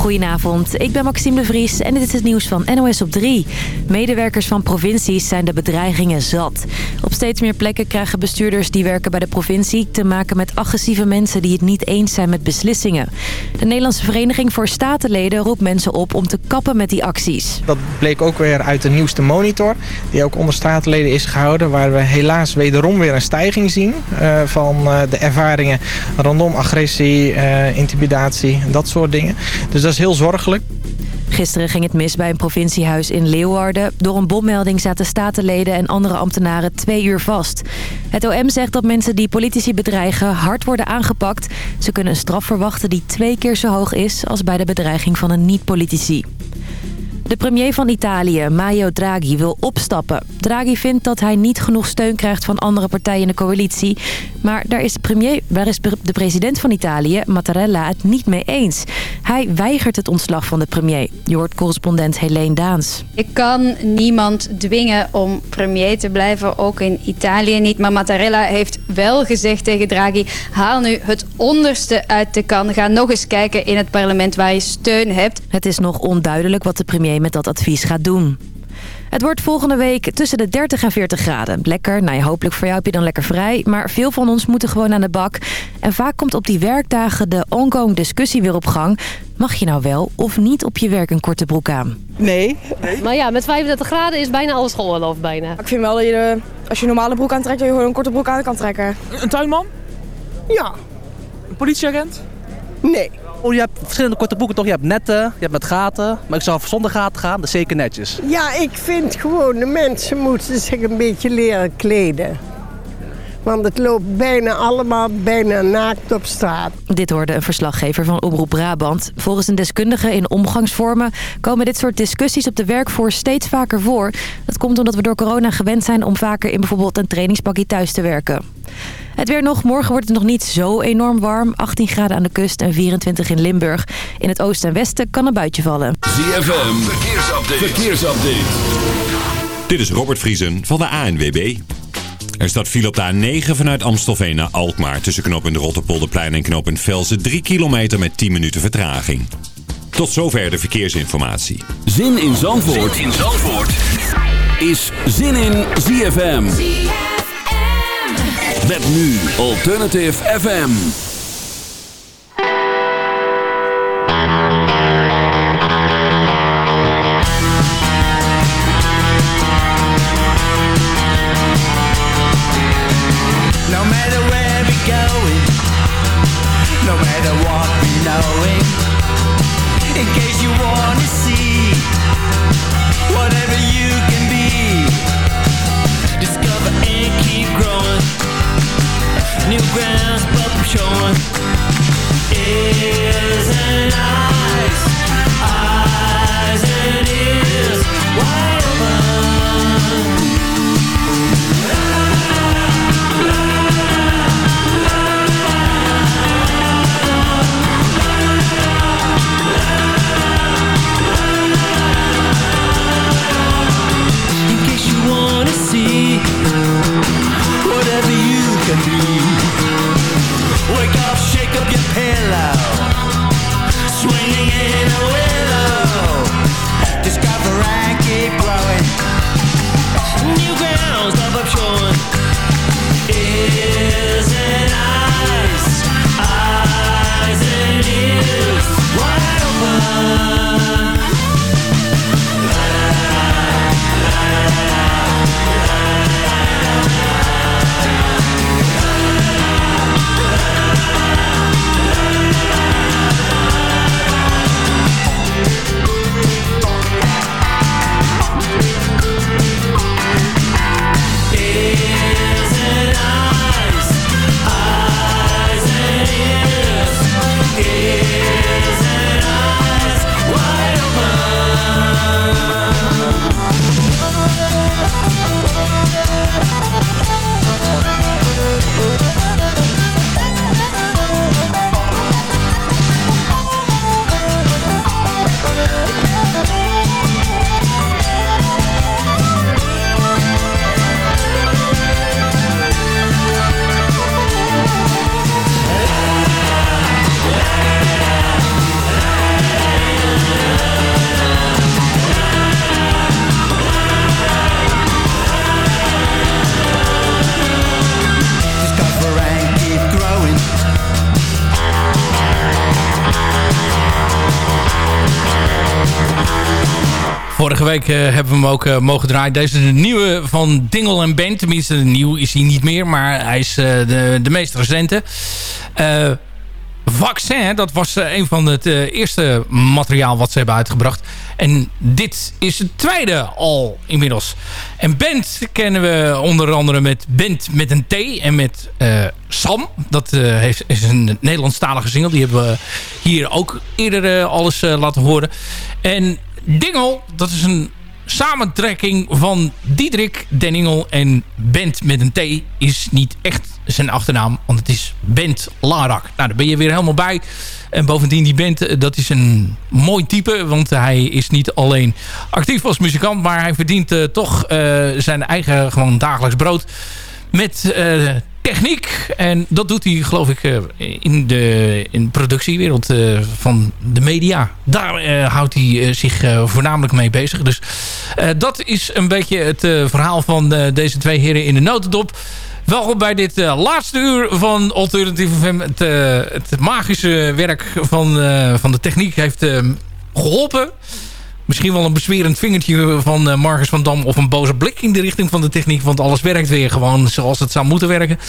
Goedenavond, ik ben Maxime de Vries en dit is het nieuws van NOS op 3. Medewerkers van provincies zijn de bedreigingen zat. Op steeds meer plekken krijgen bestuurders die werken bij de provincie... te maken met agressieve mensen die het niet eens zijn met beslissingen. De Nederlandse Vereniging voor Statenleden roept mensen op om te kappen met die acties. Dat bleek ook weer uit de nieuwste monitor, die ook onder statenleden is gehouden... waar we helaas wederom weer een stijging zien uh, van uh, de ervaringen rondom agressie, uh, intimidatie, dat soort dingen. Dus dat is heel zorgelijk. Gisteren ging het mis bij een provinciehuis in Leeuwarden. Door een bommelding zaten statenleden en andere ambtenaren twee uur vast. Het OM zegt dat mensen die politici bedreigen hard worden aangepakt. Ze kunnen een straf verwachten die twee keer zo hoog is als bij de bedreiging van een niet-politici. De premier van Italië, Mario Draghi, wil opstappen. Draghi vindt dat hij niet genoeg steun krijgt van andere partijen in de coalitie. Maar daar is de, premier, daar is de president van Italië, Mattarella, het niet mee eens. Hij weigert het ontslag van de premier. Je hoort correspondent Helene Daans. Ik kan niemand dwingen om premier te blijven, ook in Italië niet. Maar Mattarella heeft wel gezegd tegen Draghi... haal nu het onderste uit de kan. Ga nog eens kijken in het parlement waar je steun hebt. Het is nog onduidelijk wat de premier met dat advies gaat doen. Het wordt volgende week tussen de 30 en 40 graden. Lekker, nou ja, hopelijk voor jou heb je dan lekker vrij. Maar veel van ons moeten gewoon aan de bak. En vaak komt op die werkdagen de ongoing discussie weer op gang. Mag je nou wel of niet op je werk een korte broek aan? Nee. nee. Maar ja, met 35 graden is bijna alles geoorloofd bijna. Ik vind wel dat je, als je een normale broek aantrekt, dat je gewoon een korte broek aan kan trekken. Een tuinman? Ja. Een politieagent? Nee. Oh, je hebt verschillende korte broeken toch? Je hebt netten, je hebt met gaten. Maar ik zou zonder gaten gaan, dat is zeker netjes. Ja, ik vind gewoon de mensen moeten zich een beetje leren kleden. Want het loopt bijna allemaal bijna naakt op straat. Dit hoorde een verslaggever van Omroep Brabant. Volgens een deskundige in omgangsvormen komen dit soort discussies op de werkvoor steeds vaker voor. Dat komt omdat we door corona gewend zijn om vaker in bijvoorbeeld een trainingspakje thuis te werken. Het weer nog. Morgen wordt het nog niet zo enorm warm. 18 graden aan de kust en 24 in Limburg. In het oosten en westen kan een buitje vallen. ZFM, verkeersupdate. verkeersupdate. Dit is Robert Vriesen van de ANWB. Er staat file op de A9 vanuit Amstelveen naar Alkmaar... tussen knooppunt Rotterpolderplein en knooppunt Velsen... 3 kilometer met 10 minuten vertraging. Tot zover de verkeersinformatie. Zin in Zandvoort, zin in Zandvoort. is Zin in ZFM. Met nu Alternative FM. We're in case you wanna see whatever you can be, discover and keep growing. New grounds, but we're showing ears and week hebben we hem ook mogen draaien. Deze is de nieuwe van Dingle en Band. Tenminste, nieuw is hij niet meer, maar hij is de, de meest recente. Vaccin, dat was een van het eerste materiaal wat ze hebben uitgebracht. En dit is het tweede al inmiddels. En Bent kennen we onder andere met Bent met een T en met Sam. Dat heeft, is een Nederlandstalige single. Die hebben we hier ook eerder alles laten horen. En Dingel, dat is een samentrekking van Diederik Denningel en Bent met een T is niet echt zijn achternaam, want het is Bent Larak. Nou, daar ben je weer helemaal bij. En bovendien, die band, eh, dat is een mooi type. Want hij is niet alleen actief als muzikant... maar hij verdient uh, toch uh, zijn eigen gewoon dagelijks brood... met techniek. En dat doet hij, geloof ik, in de, in productiewereld van de media. Daar houdt hij zich voornamelijk mee bezig. Dus dat is een beetje het verhaal van deze twee heren in de notendop. Welkom bij dit laatste uur van Alternative FM. Het, het magische werk van, van de techniek heeft geholpen. Misschien wel een beswerend vingertje van Marcus van Dam... of een boze blik in de richting van de techniek. Want alles werkt weer gewoon zoals het zou moeten werken. Ik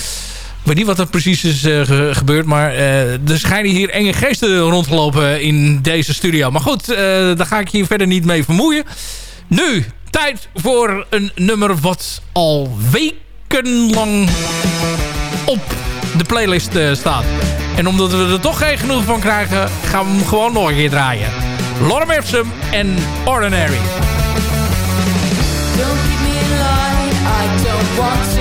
weet niet wat er precies is ge gebeurd. Maar er schijnen hier enge geesten rondgelopen in deze studio. Maar goed, daar ga ik je verder niet mee vermoeien. Nu, tijd voor een nummer wat al weken lang op de playlist staat. En omdat we er toch geen genoeg van krijgen, gaan we hem gewoon nog een keer draaien. Lorem Ipsum en Ordinary. Don't keep me in line, I don't want to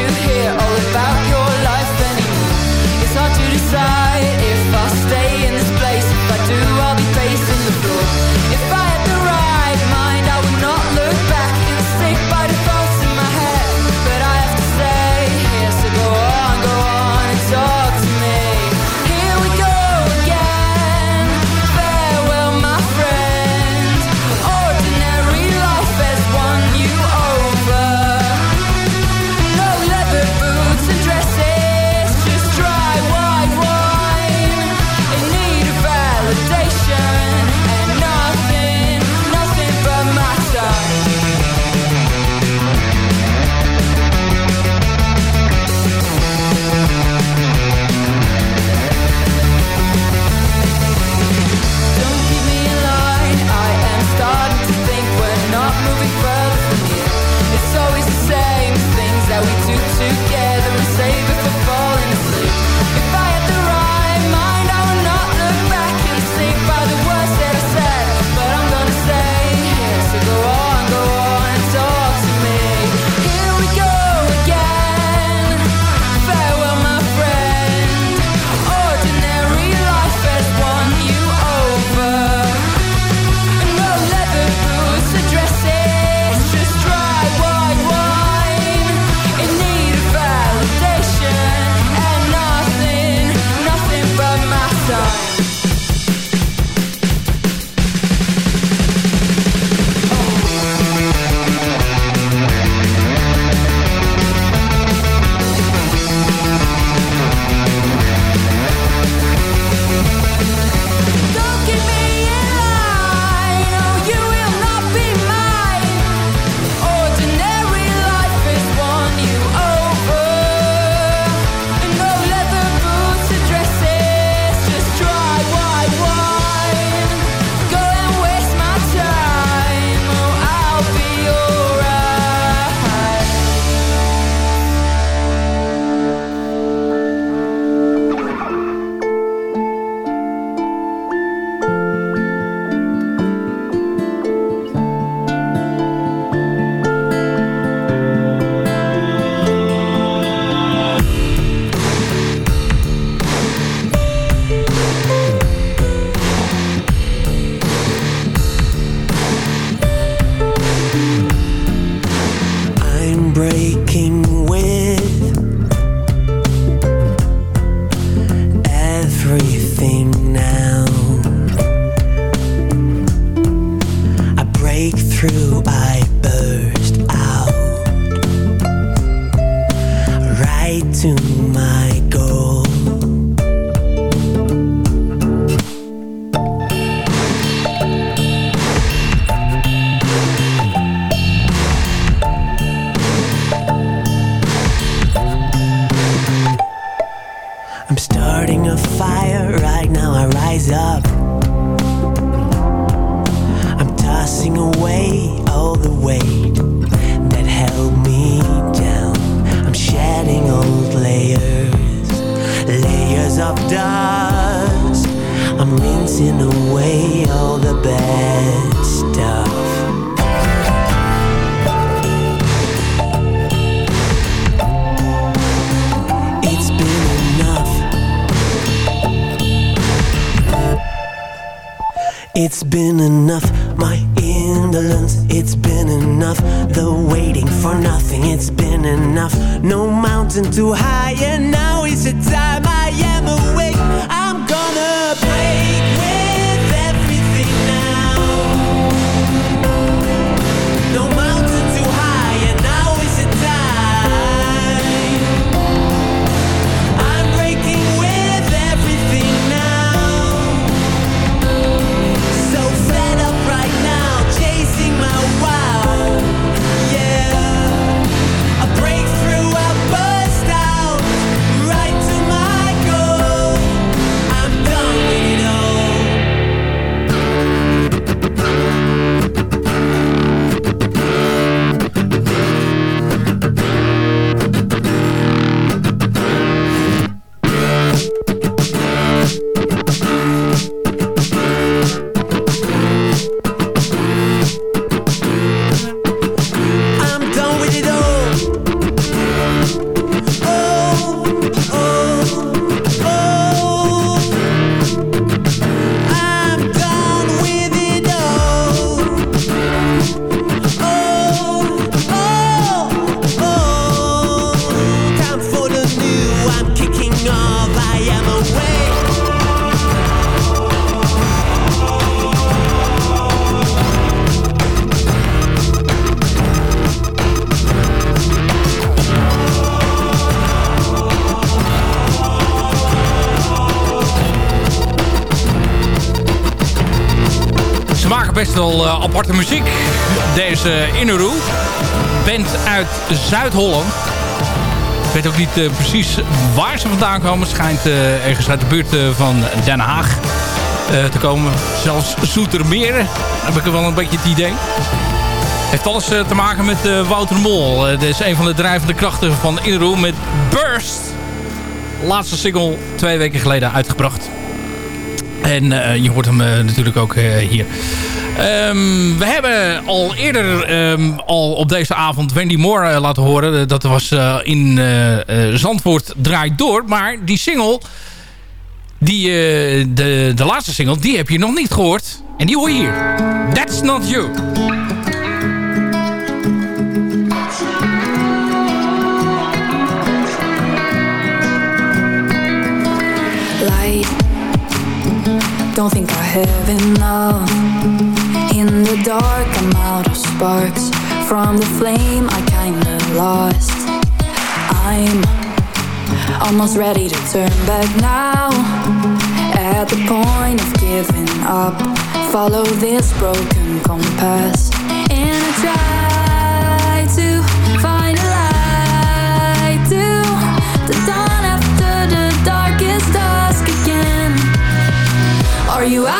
aparte muziek. Deze Inneroe. Band uit Zuid-Holland. Ik weet ook niet eh, precies waar ze vandaan komen. Het schijnt eh, ergens uit de buurt eh, van Den Haag te komen. Zelfs Zoetermeer. Heb ik wel een beetje het idee. Heeft alles te maken met Wouter Mol. Dit is een van de drijvende krachten van Inneroe met Burst. Laatste single twee weken geleden uitgebracht. En je hoort hem natuurlijk ook hier. Ehm, we hebben al eerder ehm, al op deze avond Wendy Moore eh, laten horen. Dat was eh, in eh, eh, Zandvoort Draait Door. Maar die single, die, eh, de, de laatste single, die heb je nog niet gehoord. En die hoor je hier. That's Not You. light. Don't think I have enough. In the dark, I'm out of sparks. From the flame, I kinda lost. I'm almost ready to turn back now. At the point of giving up, follow this broken compass. And I try to find a light to the dawn after the darkest dusk again. Are you out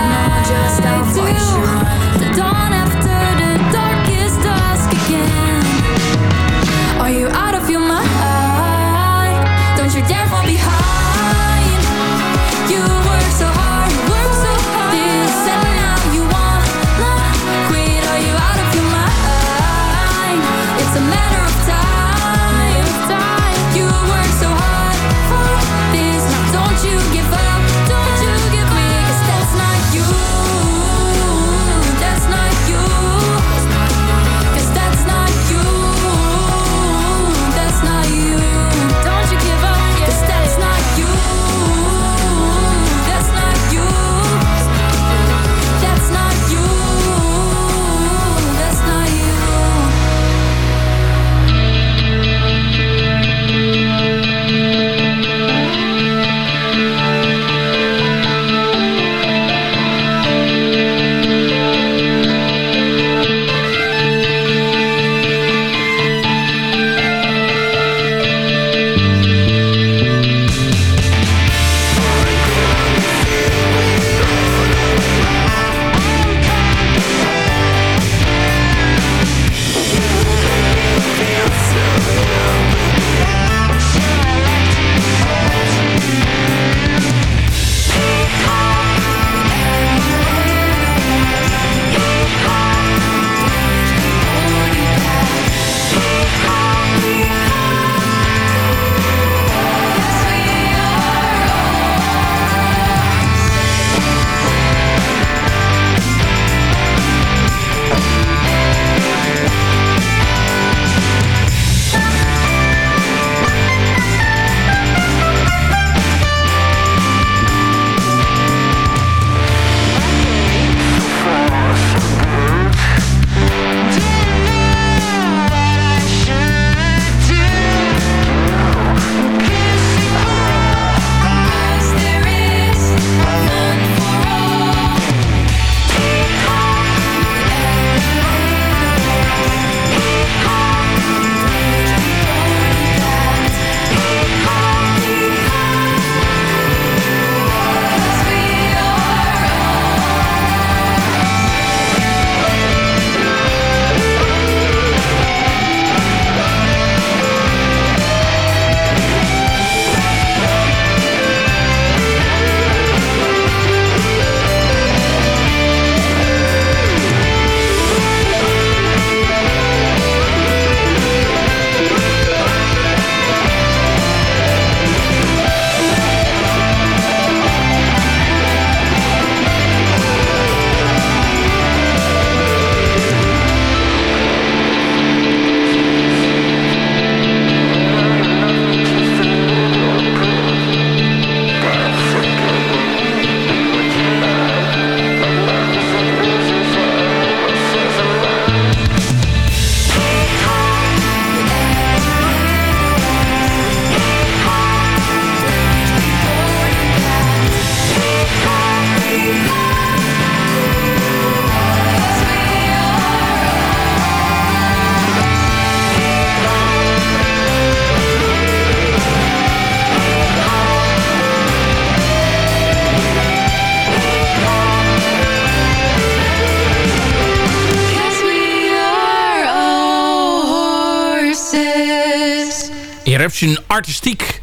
Artistiek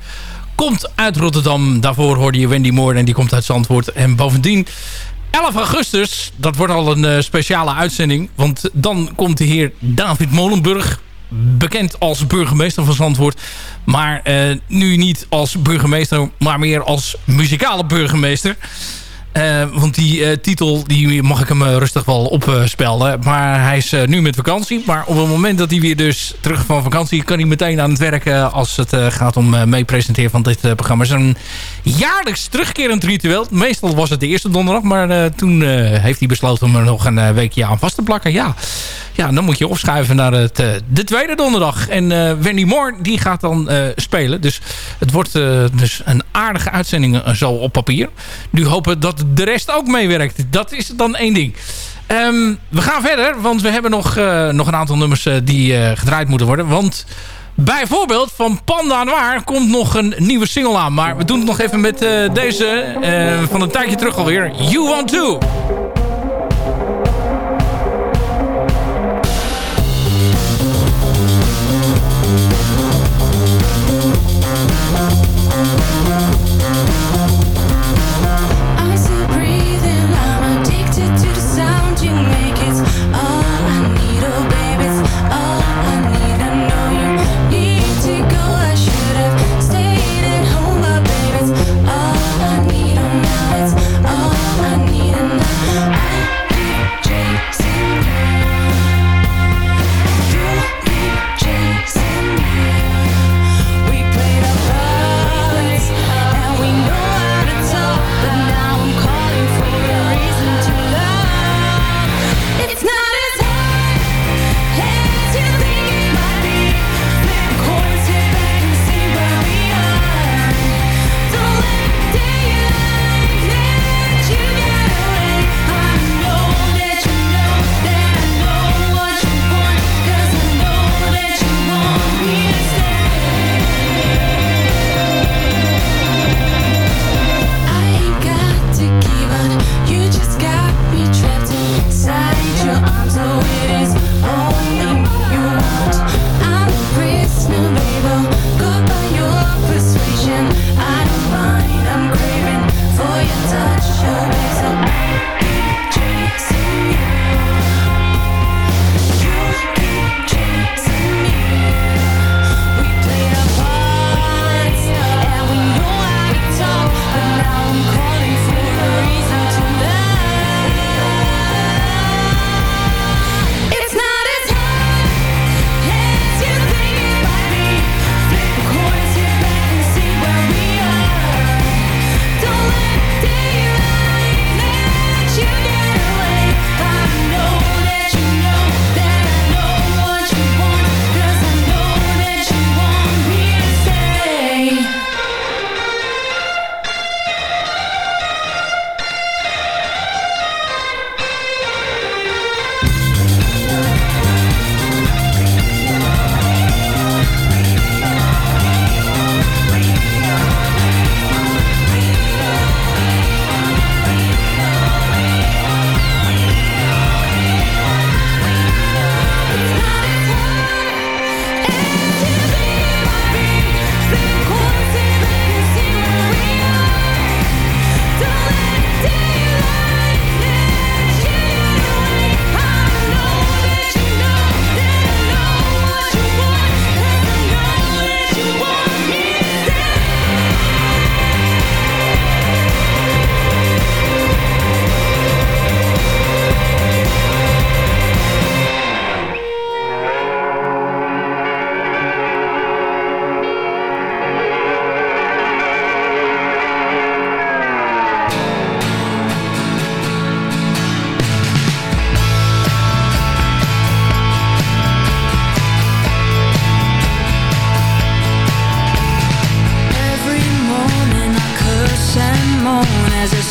komt uit Rotterdam. Daarvoor hoorde je Wendy Moore en die komt uit Zandvoort. En bovendien 11 augustus, dat wordt al een eh, speciale uitzending. Want dan komt de heer David Molenburg, bekend als burgemeester van Zandvoort. Maar eh, nu niet als burgemeester, maar meer als muzikale burgemeester. Eh, want die eh, titel die mag ik hem eh, rustig wel opspelden. maar hij is nu met vakantie. Maar op het moment dat hij weer dus terug van vakantie... kan hij meteen aan het werk als het gaat om mee presenteren van dit programma. Het is een jaarlijks terugkerend ritueel. Meestal was het de eerste donderdag. Maar toen heeft hij besloten om er nog een weekje aan vast te plakken. Ja, ja dan moet je opschuiven naar het, de tweede donderdag. En Wendy Moore die gaat dan spelen. Dus het wordt dus een aardige uitzending zo op papier. Nu hopen dat de rest ook meewerkt. Dat is dan één ding. Ehm, we gaan verder, want we hebben nog, eh, nog een aantal nummers eh, die eh, gedraaid moeten worden. Want bijvoorbeeld van Panda Noir komt nog een nieuwe single aan. Maar we doen het nog even met eh, deze eh, van een tijdje terug alweer. You Want To.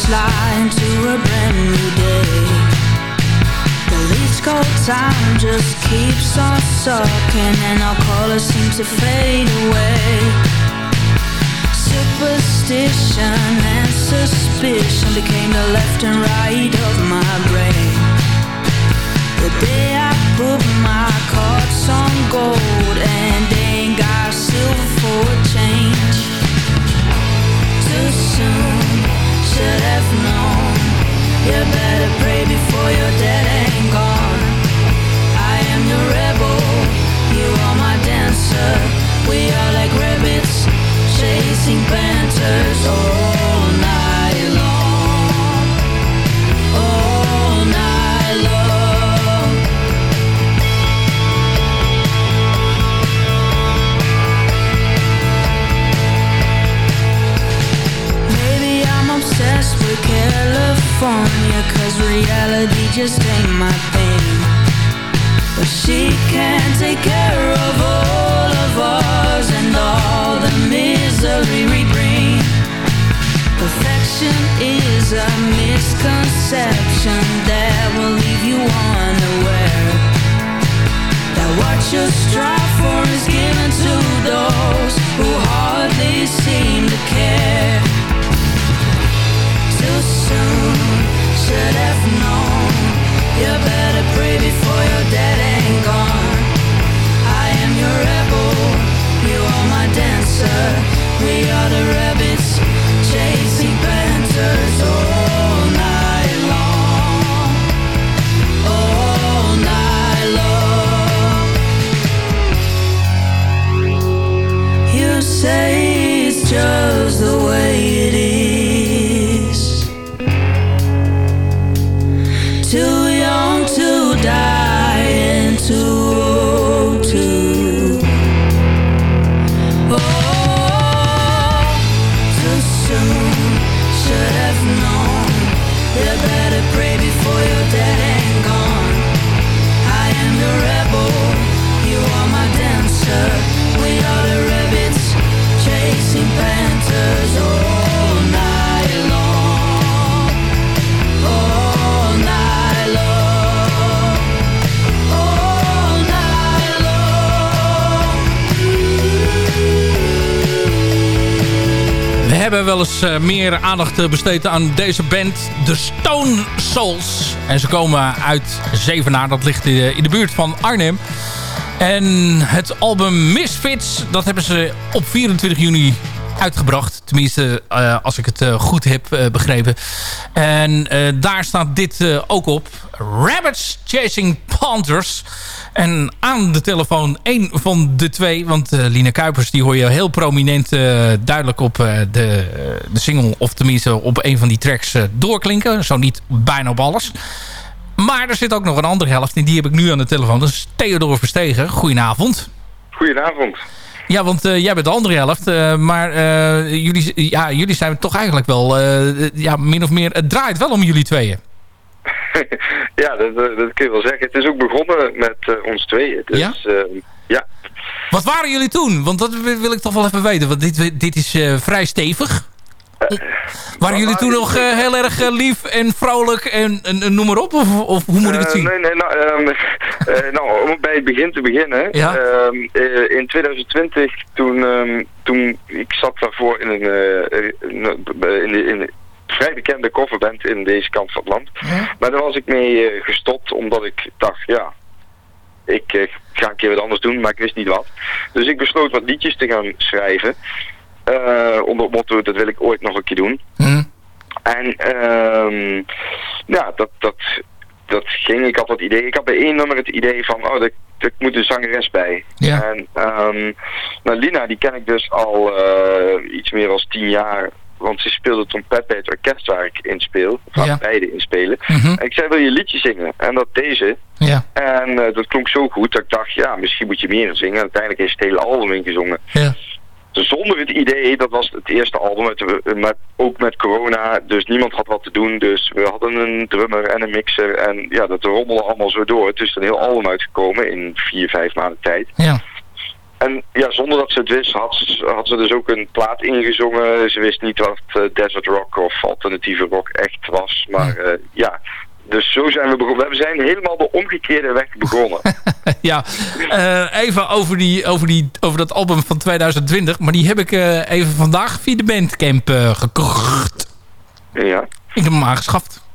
As into a brand new day. The least cold time just keeps on sucking and our colors seem to fade away. Superstition and suspicion became the left and right of my brain. The day I put my cards on gold and ain't got silver for change. Too soon, should have known. You better pray before your dead ain't gone. I am your rebel, you are my dancer. We are like rabbits chasing panthers all night California Cause reality just ain't my thing. But she can take care of all of us And all the misery we bring. Perfection is a misconception That will leave you unaware. That what you strive for is given to those Who hardly seem to care. We are the rabbits chasing panthers eh, meer aandacht eh, besteed aan deze band, de Stone Souls. En ze komen uit Zevenaar, dat ligt eh, in de buurt van Arnhem. En het album Misfits, dat hebben ze op 24 juni uitgebracht. Tenminste, als ik het goed heb begrepen. En daar staat dit ook op. Rabbits Chasing Panthers. En aan de telefoon één van de twee. Want eh Lina Kuipers die hoor je heel prominent eh, duidelijk op eh, de, de single. Of tenminste op een van die tracks doorklinken. Zo niet bijna op alles. Maar er zit ook nog een andere helft. En die heb ik nu aan de telefoon. Dat is Theodor Verstegen. Goedenavond. Goedenavond. Ja, want jij bent de andere helft. maar jullie, ja, jullie zijn toch eigenlijk wel... ja, min of meer... Het draait wel om jullie tweeën. ja, dat, eh, dat kun je wel zeggen. Het is ook begonnen met eh, ons tweeën. Dus, Ja? eh, ja? Wat waren jullie toen? Want dat wil ik toch wel even weten. Want dit, dit is eh, vrij stevig. waren jullie toen nog eh, heel erg lief en vrolijk en, en, en noem maar op? Of, of hoe moet ik het zien? nee, nee, nou, ehm, eh, nou, om bij het begin te beginnen. Ja? Ehm, eh, in 2020, toen, ehm, toen ik zat daarvoor in een, in, in, de- in een vrij bekende coverband in deze kant van het land. Maar daar was ik mee eh, gestopt, omdat ik dacht, ja, ik eh, ga een keer wat anders doen, maar ik wist niet wat. Dus ik besloot wat liedjes te gaan schrijven. Eh, onder het motto, dat wil ik ooit nog een keer doen. En ehm ja, dat, dat, dat ging. Ik had het idee. Ik had bij één nummer het idee van, oh, er moet een zangeres bij. Ja. En nou, Lina, die ken ik dus al iets meer dan tien jaar. Want ze speelde trompet bij het orkest waar ik in speel. Waar Ja. beide in spelen. Mhm. En ik zei, wil je een liedje zingen? En dat deze. Ja. En eh, dat klonk zo goed dat ik dacht, ja, misschien moet je meer zingen. En uiteindelijk heeft het hele album ingezongen. Ja. Zonder het idee, dat was het eerste album, met, met, ook met corona, dus niemand had wat te doen. Dus we hadden een drummer en een mixer en ja, dat rommelde allemaal zo door. Het is een heel album uitgekomen in vier, vijf maanden tijd. Ja. En ja, zonder dat ze het wist, had, ze- had ze dus ook een plaat ingezongen. Ze wist niet wat eh, desert rock of alternatieve rock echt was. Maar eh, ja, dus zo zijn we begonnen. We zijn helemaal de omgekeerde weg begonnen. ja, eh, even over, die, over, die, over dat album van 2020. Maar die heb ik eh, even vandaag via de Bandcamp eh, gekocht. ja. Ik heb hem aangeschaft.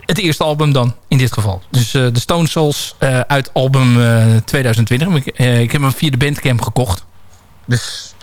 Het eerste album dan, in dit geval. Dus eh, de Stone Souls eh, uit album eh, 2020. Ik, eh, ik heb hem via de Bandcamp gekocht. Dus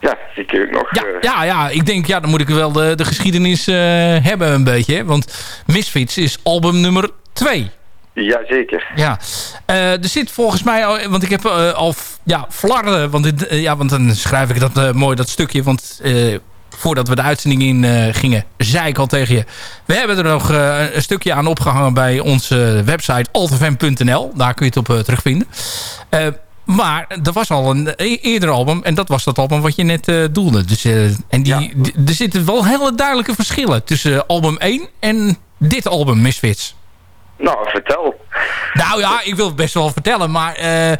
Ja, die kun ik nog. ja, ja, ja, ik denk, ja, dan moet ik wel de, de geschiedenis eh, hebben een beetje. Hè? Want Misfits is album nummer 2. Jazeker. Ja, Eh, er zit volgens mij, al, want ik heb al ja, flarden, want, dit, ja, want dan schrijf ik dat eh, mooi, dat stukje. Want eh, voordat we de uitzending in eh, gingen, zei ik al tegen je. We hebben er nog eh, een stukje aan opgehangen bij onze website altefm.nl. Daar kun je het op eh, terugvinden. Maar er was al een e- eerder album. En dat was dat album wat je net doelde. Dus, en die, die- er zitten wel hele duidelijke verschillen tussen album 1 en dit album, Misfits. Nou, vertel. Nou ja, ik wil het best wel vertellen, maar eh, eh,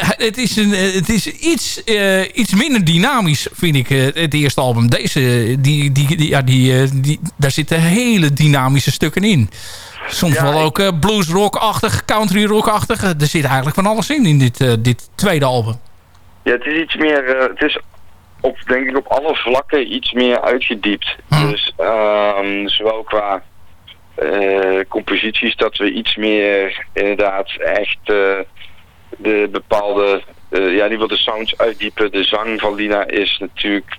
het, is een, eh, het is iets, iets minder dynamisch, vind ik, het eerste album. Deze, die, die, die, ja, die, die, daar zitten hele dynamische stukken in. soms wel ook blues rock-achtig, country rock-achtig. Er zit eigenlijk van alles in, in dit, dit tweede album. Ja, het is iets meer, het is op, denk ik op alle vlakken iets meer uitgediept. Hm. Dus um, zowel qua composities dat we iets meer inderdaad echt de bepaalde, ja die wil de sounds uitdiepen. De zang van Lina is natuurlijk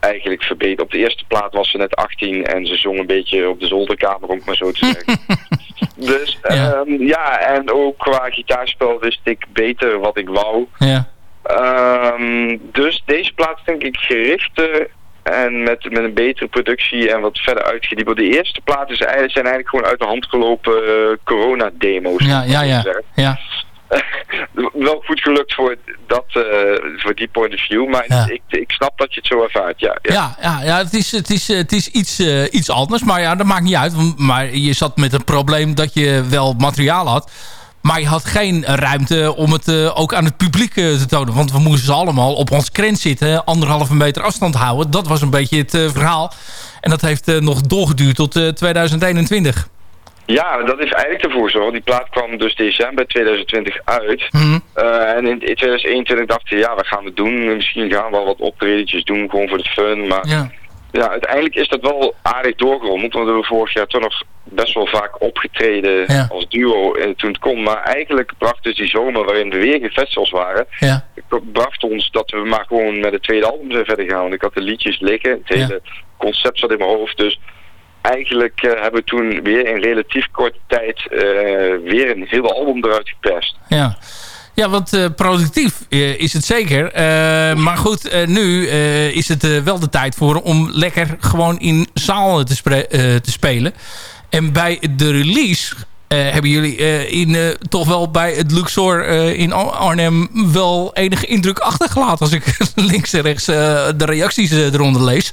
eigenlijk verbeterd. Op de eerste plaat was ze net 18 en ze zong een beetje op de zolderkamer, om het maar zo te zeggen. dus ja. Um, ja, en ook qua gitaarspel wist ik beter wat ik wou. Ja. Um, dus deze plaat denk ik gerichter en met, met een betere productie en wat verder uitgediept. De eerste platen zijn eigenlijk gewoon uit de hand gelopen uh, corona-demo's. Ja, ja, ja. ja. wel goed gelukt voor, dat, uh, voor die point of view. Maar Ja. ik, ik snap dat je het zo ervaart, ja. ja. Ja, ja, ja het is, het is, het is iets, uh, iets anders. Maar ja, dat maakt niet uit. Maar je zat met het probleem dat je wel materiaal had. Maar je had geen ruimte om het uh, ook aan het publiek uh, te tonen. Want we moesten ze allemaal op ons krent zitten. Anderhalve meter afstand houden. Dat was een beetje het uh, verhaal. En dat heeft nog doorgeduurd tot uh, 2021. Ja, dat is eigenlijk de voorzorg. Die plaat kwam dus december 2020 uit. Mhm. Uh, en in 2021 dachten we, ja, wat gaan we doen? Misschien gaan we wel wat optredetjes doen, gewoon voor de fun. Maar Ja. Ja, uiteindelijk is dat wel aardig doorgerommeld. Want we hebben vorig jaar toch nog best wel vaak opgetreden Ja. als duo eh, toen het kon. Maar eigenlijk bracht dus die zomer waarin er weer geen festivals waren... Ja. bracht ons dat we maar gewoon met het tweede album zijn verder gaan. Want ik had de liedjes liggen. Het hele concept zat in mijn hoofd. Dus eigenlijk eh, hebben we toen weer in relatief korte tijd eh, weer een heel album eruit geperst. Ja. Ja, want eh, productief eh, is het zeker. Eh, maar goed, nu is het wel de tijd voor om lekker gewoon in zaal te, te spelen. En bij de release hebben jullie in, toch wel bij het Luxor in Ar- Arnhem wel enige indruk achtergelaten. Als ik links en rechts de reacties eronder lees.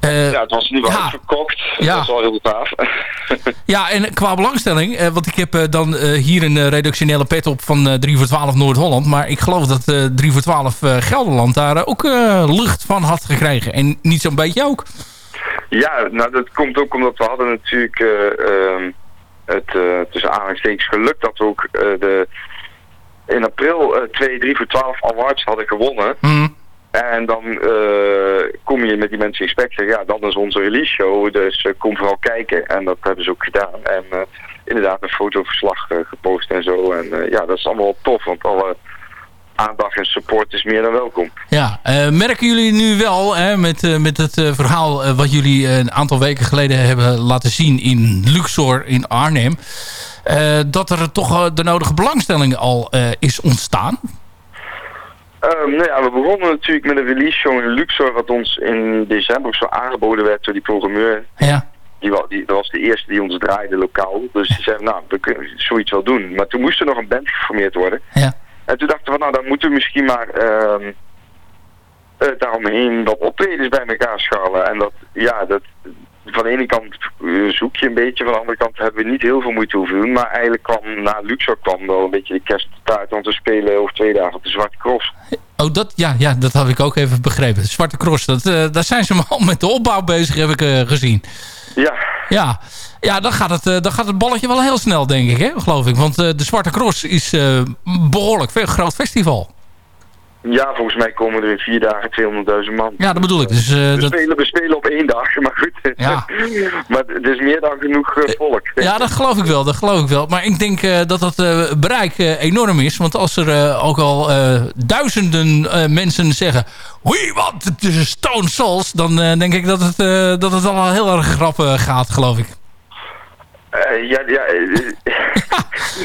Eh, ja, het was nu wel. Ja. Dat was wel heel gaaf. Ja, en qua belangstelling, eh, want ik heb eh, dan hier een redactionele pet op van eh 3 voor 12 Noord-Holland. Maar ik geloof dat eh 3 voor 12 eh, Gelderland daar ook lucht van had gekregen. En niet zo'n beetje ook. Ja, nou dat komt ook omdat we hadden natuurlijk ehm, het uh, tussen aanhalingstekens geluk dat we ook eh, de in april eh 2, 3 voor 12 awards hadden gewonnen. Mhm. En dan eh, kom je met die mensen in gesprek en zeg, ja, dan is onze release show, dus eh, kom vooral kijken. En dat hebben ze ook gedaan. En eh, inderdaad een fotoverslag gepost en zo. En ja, dat is allemaal tof, want alle aandacht en support is meer dan welkom. Ja, merken jullie nu wel hè, met, met het verhaal wat jullie een aantal weken geleden hebben laten zien in Luxor in Arnhem. dat er toch de nodige belangstelling al is ontstaan? Ehm, nou ja, we begonnen natuurlijk met een release show in Luxor, wat ons in december zo aangeboden werd door die programmeur. Ja. Die, die, dat was de eerste die ons draaide lokaal. Dus die zei, nou, we kunnen zoiets wel doen. Maar toen moest er nog een band geformeerd worden. Ja. En toen dachten we, nou, dan moeten we misschien maar ehm eh, daaromheen wat optredens bij elkaar scharrelen. En dat, ja, dat, van de ene kant eh, zoek je een beetje, van de andere kant hebben we niet heel veel moeite hoeven doen. Maar eigenlijk kwam na Luxor kwam wel een beetje de kerst op de taart, want we spelen over twee dagen op de Zwarte Cross. Oh, dat, ja, ja, dat had ik ook even begrepen. De Zwarte Cross, dat, eh, daar zijn ze al met de opbouw bezig, heb ik eh, gezien. Ja. Ja, ja dan, gaat het, eh, dan gaat het balletje wel heel snel, denk ik, hè, geloof ik. Want de Zwarte Cross is eh, behoorlijk veel groot festival. Ja, volgens mij komen er in vier dagen 200.000 man. Ja, dat bedoel ik. Dus, eh, we, dat, spelen, we spelen op één dag, maar goed. Ja. maar het is meer dan genoeg eh, volk. ja, dat geloof ik wel, dat geloof ik wel. Maar ik denk eh, dat dat eh, bereik eh, enorm is. Want als er eh, ook al eh, duizenden eh, mensen zeggen... We want the Stone Souls... dan eh, denk ik dat het, eh, dat het al heel erg grappig gaat, geloof ik. Eh, ja, ja, eh,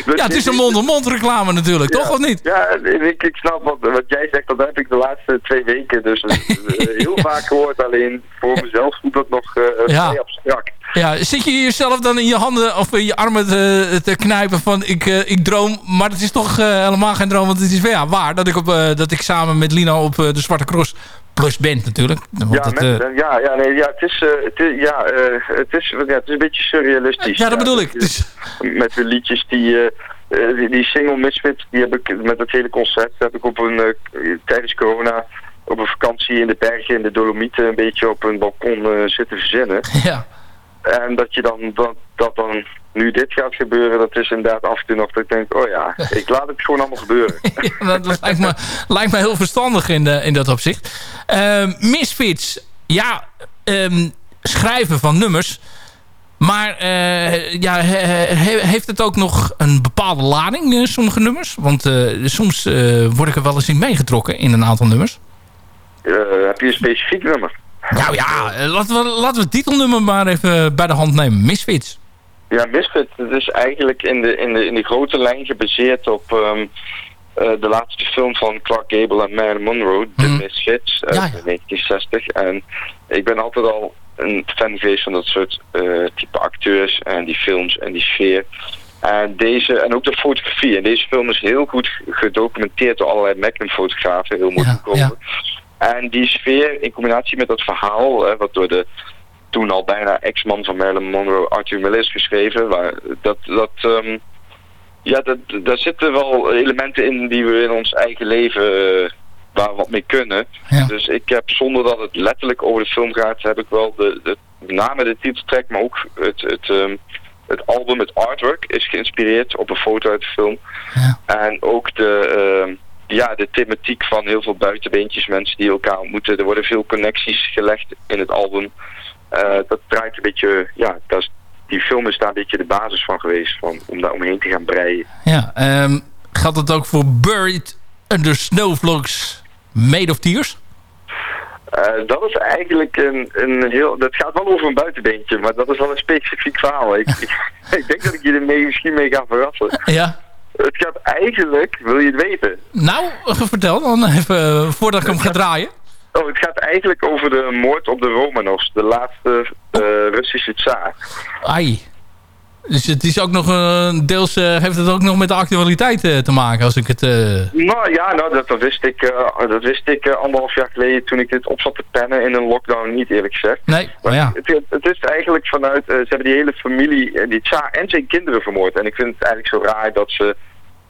Ja, het is een mond-op-mond reclame natuurlijk, toch? Of niet? Ja, ik, ik snap wat, wat jij zegt, dat heb ik de laatste twee weken dus eh, heel vaak gehoord. Alleen voor mezelf voelt dat nog eh Ja. vrij abstract. Ja, zit je jezelf dan in je handen of in je armen te, te knijpen van ik, eh, ik droom, maar het is toch eh, helemaal geen droom, want het is ja, waar dat ik, op, eh, dat ik samen met Lino op eh, de Zwarte Cross plus band natuurlijk. Want Ja, dat, met- eh, ja, ja, nee, ja, het is, eh, het is, ja, eh, het is, ja, het is een beetje surrealistisch. Ja, dat bedoel ik. Met de liedjes die, die, die single Misfit, die heb ik met het hele concert, heb ik op een, tijdens corona, op een vakantie in de bergen, in de Dolomieten, een beetje op een balkon zitten verzinnen. Ja. En dat je dan, dat, dat dan nu dit gaat gebeuren, dat is inderdaad af en toe nog dat ik denk, oh ja, ik laat het gewoon allemaal gebeuren. dat dat lijkt, me, lijkt me heel verstandig in, de, in dat opzicht. Ehm, Misfits, ja, ehm, schrijven van nummers. Maar eh, ja, he- he- heeft het ook nog een bepaalde lading, eh, sommige nummers? Want eh, soms eh, word ik er wel eens in meegetrokken in een aantal nummers. Eh, heb je een specifiek nummer? Nou ja, eh, laten we, laten we het titelnummer maar even bij de hand nemen. Misfits. Ja, Misfit, het is eigenlijk in de, in de, in de grote lijn gebaseerd op ehm, eh, de laatste film van Clark Gable en Marilyn Monroe, The Misfits, uit 1960. En ik ben altijd al een fan geweest van dat soort eh, type acteurs en die films en die sfeer. En, deze, en ook de fotografie. En deze film is heel goed gedocumenteerd door allerlei Magnum-fotografen, heel mooi gekomen. En die sfeer in combinatie met dat verhaal, eh, wat door de toen al bijna ex-man van Marilyn Monroe, Arthur Miller, is geschreven. Waar, dat, dat, ehm, ja, dat, daar zitten wel elementen in die we in ons eigen leven eh, waar we wat mee kunnen. Dus ik heb, zonder dat het letterlijk over de film gaat, heb ik wel de, de met name de titeltrack, maar ook het, het, ehm, het album, het artwork, is geïnspireerd op een foto uit de film. En ook de, ehm, ja, de thematiek van heel veel buitenbeentjes, mensen die elkaar ontmoeten. Er worden veel connecties gelegd in het album. Eh, dat draait een beetje, ja, dat is, die film is daar een beetje de basis van geweest, van, om daar omheen te gaan breien. Ja, geldt het ook voor Buried Under Snowflakes Made of Tears? Eh, dat is eigenlijk een, een heel... Dat gaat wel over een buitenbeentje, maar dat is wel een specifiek verhaal. Ik, ik, ik denk dat ik je er mee, misschien mee ga verrassen. Ja. Het gaat eigenlijk, wil je het weten? Nou, vertel dan even eh, voordat ik hem ga draaien. Oh, het gaat eigenlijk over de moord op de Romanovs, de laatste eh, Russische tsaar. Ai. Dus het is ook nog eh, deels eh, heeft het ook nog met de actualiteit eh, te maken als ik het. Nou ja, nou, dat, dat wist ik, dat wist ik anderhalf jaar geleden toen ik dit op zat te pennen in een lockdown niet eerlijk gezegd. Nee, maar ja. Het, het is eigenlijk vanuit, ze hebben die hele familie, die tsaar en zijn kinderen vermoord. En ik vind het eigenlijk zo raar dat ze,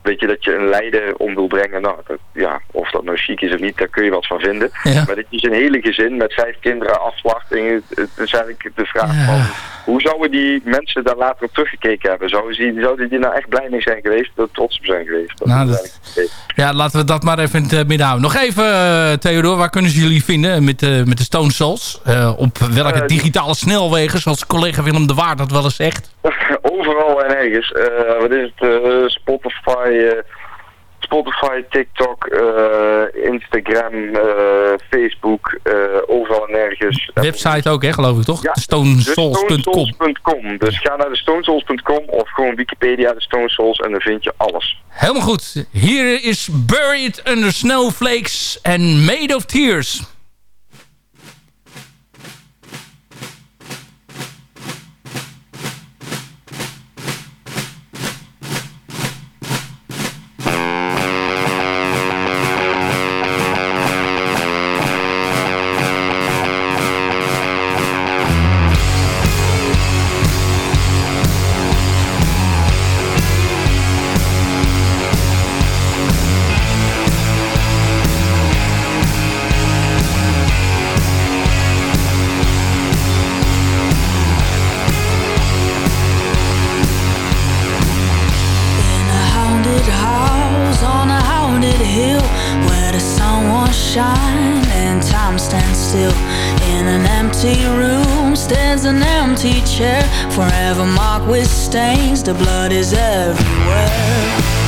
weet je, dat je een leider om wil brengen. Nou, dat, ja, of dat nou chic is of niet, daar kun je wat van vinden. Ja. Maar dat je zijn hele gezin met vijf kinderen afslacht. En je- het is eigenlijk de vraag van, hoe zouden die mensen daar later op teruggekeken hebben? Zouden die, zouden die nou echt blij mee zijn geweest, er trots op zijn geweest? Dat Nou, is dat- ja, laten we dat maar even in het eh, midden houden. Nog even, eh, Theodor, waar kunnen ze jullie vinden met, eh, met de Stone Souls? Op welke digitale snelwegen, zoals collega Willem de Waard dat wel eens zegt? Overal en ergens. Eh, wat is het? eh, Spotify, eh, Spotify, TikTok, Instagram, Facebook, overal en ergens. Website ook, hè, geloof ik, toch? Ja, Stonesouls.com. Stonesouls.com. Dus ga naar de stonesouls.com of gewoon Wikipedia, de Stone Souls en dan vind je alles. Helemaal goed. Hier is Buried Under Snowflakes and Made of Tears. Empty chair, forever marked with stains. The blood is everywhere.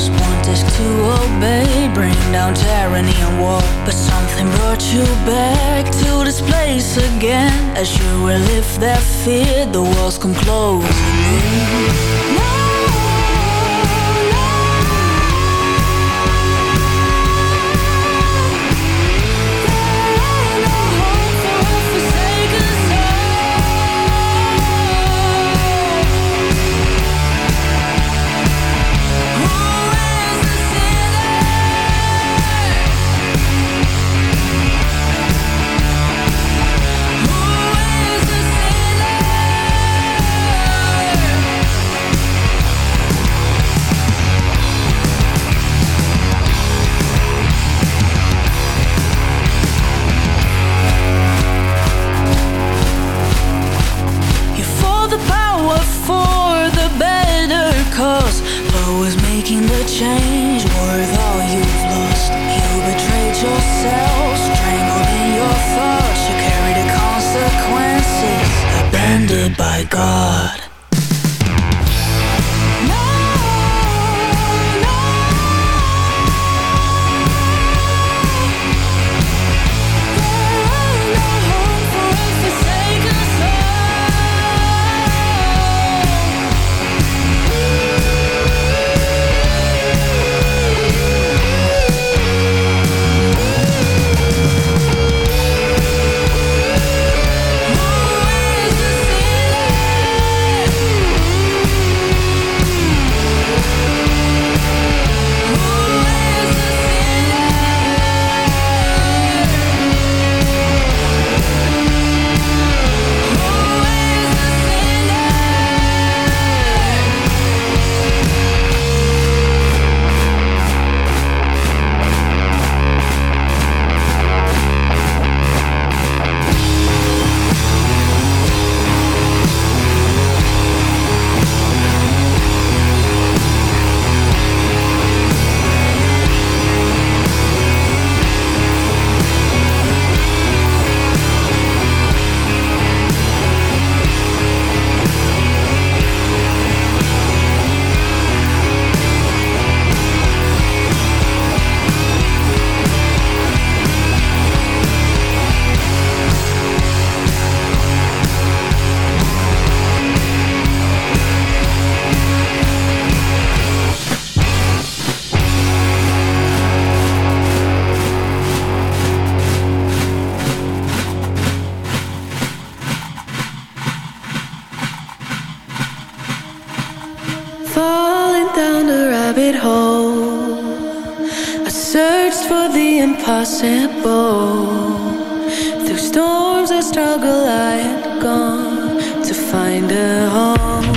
Stars. Want us to obey, bring down tyranny and war. But something brought you back to this place again. As you relive that fear, the walls come closing in. Exchange worth all you've lost. You betrayed yourself, strangled in your thoughts. You carry the consequences, abandoned by God. Rabbit hole. I searched for the impossible. Through storms of struggle, I had gone to find a home.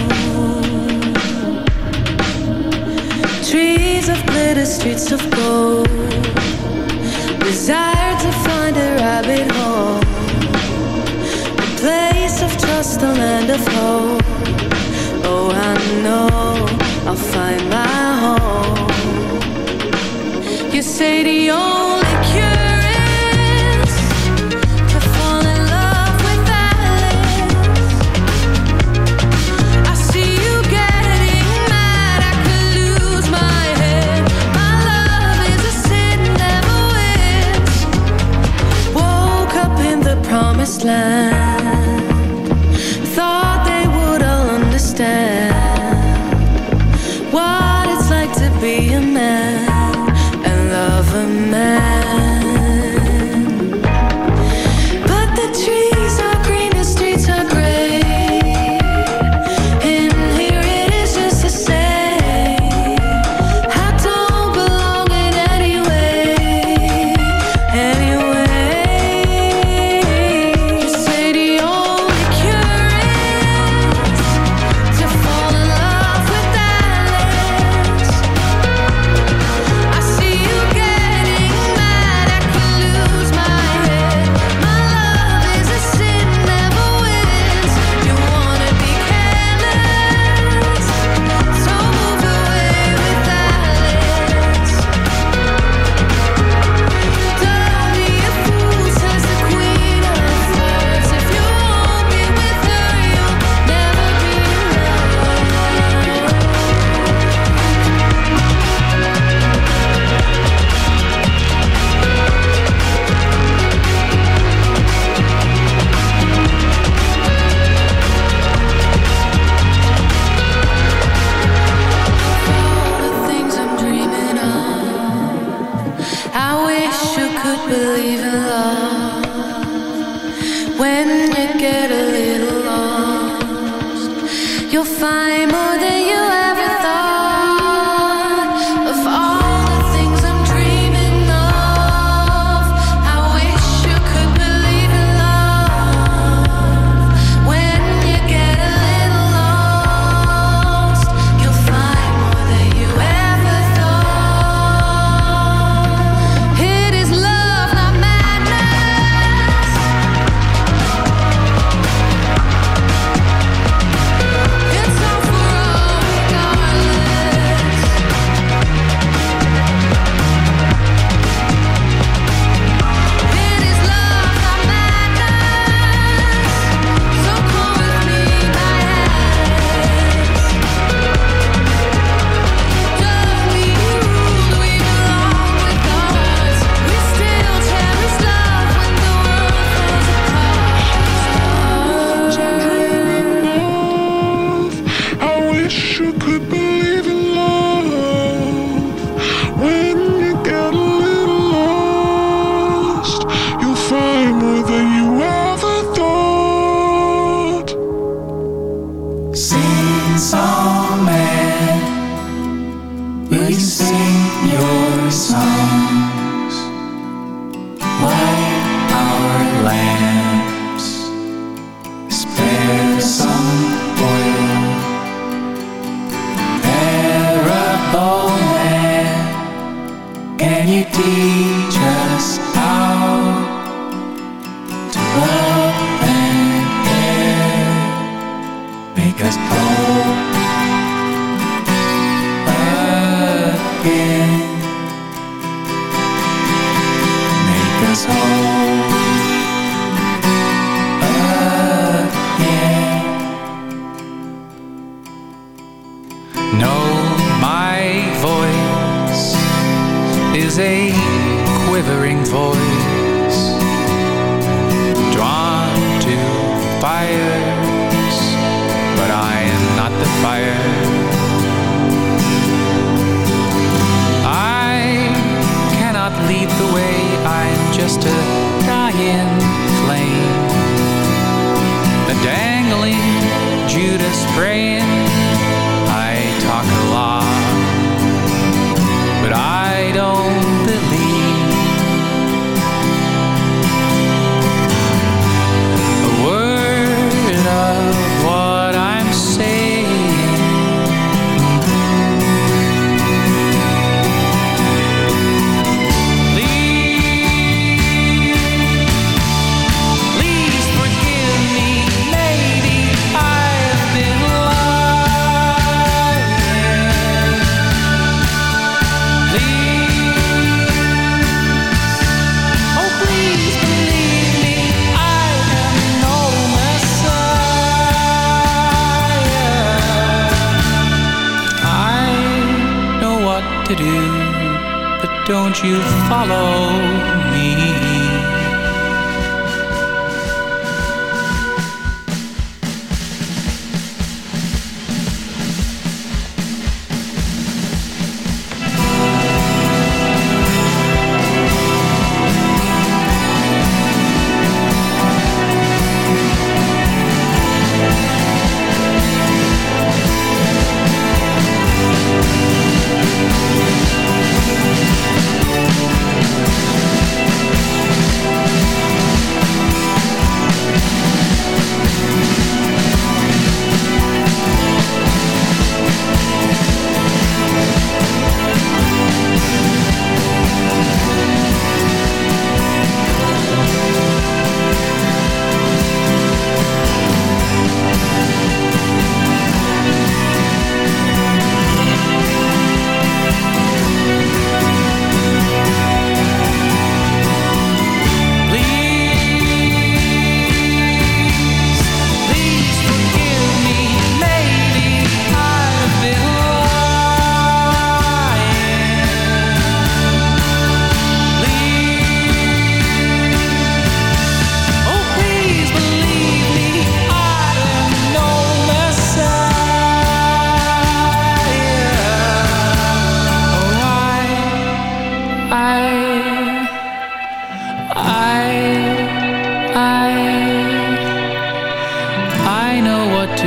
Trees of glitter, streets of gold. Desire to find a rabbit hole. A place of trust, a land of hope. Oh, I know I'll find my home. You say the only cure is to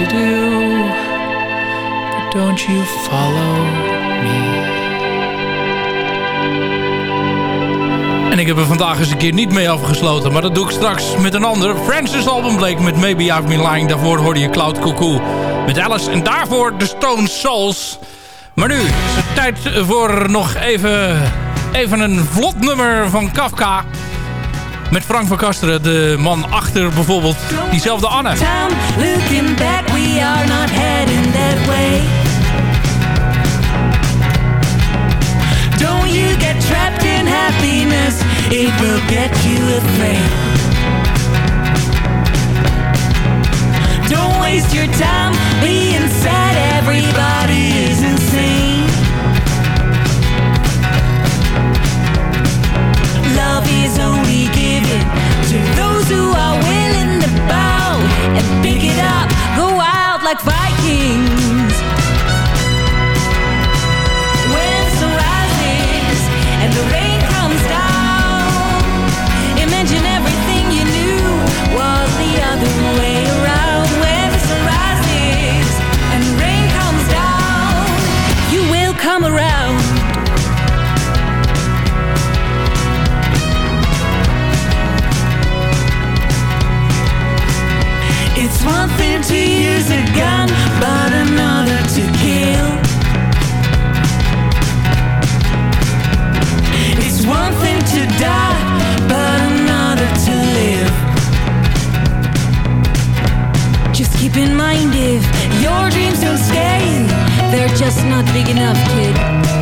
do, but don't you follow me. En ik heb er vandaag eens een keer niet mee afgesloten. Maar dat doe ik straks met een ander. Francis album bleek met Maybe I've Been Lying. Daarvoor hoorde je Cloud Cuckoo met Alice. En daarvoor de Stone Souls. Maar nu is het tijd voor nog even, even een vlot nummer van Kafka. Met Frank van Kasteren, de man achter bijvoorbeeld diezelfde Anne. We are not heading that way. Don't you get trapped in happiness, it will get you afraid. Don't waste your time being sad, everybody is insane. Love is only given to those who are willing to bow and pick it up, like Vikings. When the sun rises and the rain to use a gun, but another to kill. It's one thing to die, but another to live. Just keep in mind if your dreams don't stay, they're just not big enough, kid.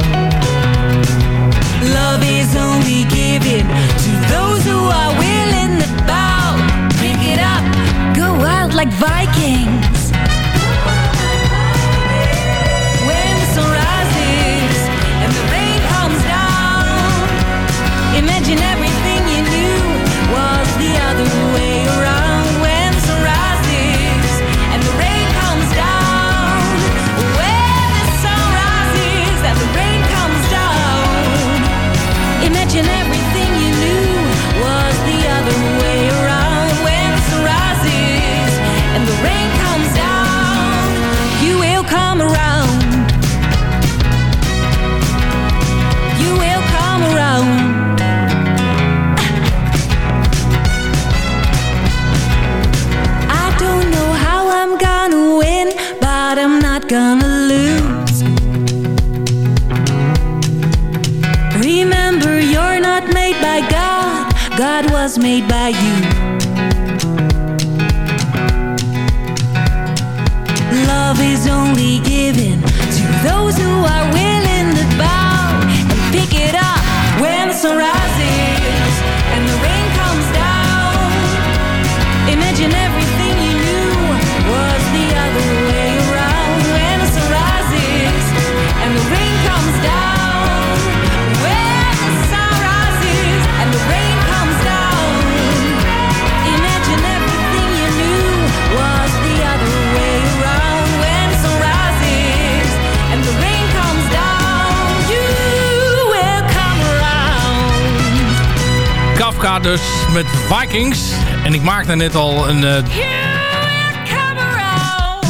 En ik maakte net al een... eh,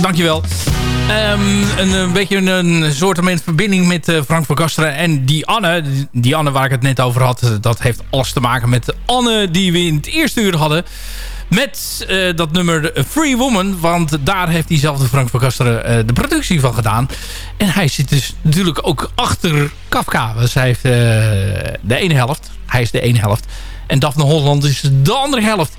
Dankjewel. Ehm, een, een beetje een, een soortement verbinding met eh, Frank van Kasteren en die Anne. Die- Anne waar ik het net over had, dat heeft alles te maken met de Anne die we in het eerste uur hadden. Met eh, dat nummer Free Woman. Want daar heeft diezelfde Frank van Kasteren de productie van gedaan. En hij zit dus natuurlijk ook achter Kafka. Dus hij heeft de ene helft. Hij is de ene helft. En Daphne Holland is de andere helft.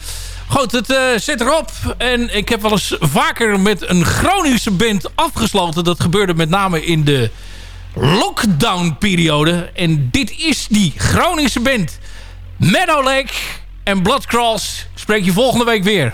Goed, het eh, zit erop. En ik heb wel eens vaker met een Groningse band afgesloten. Dat gebeurde met name in de lockdown-periode. En dit is die Groningse band. Meadow Lake en Bloodcross. Spreek je volgende week weer.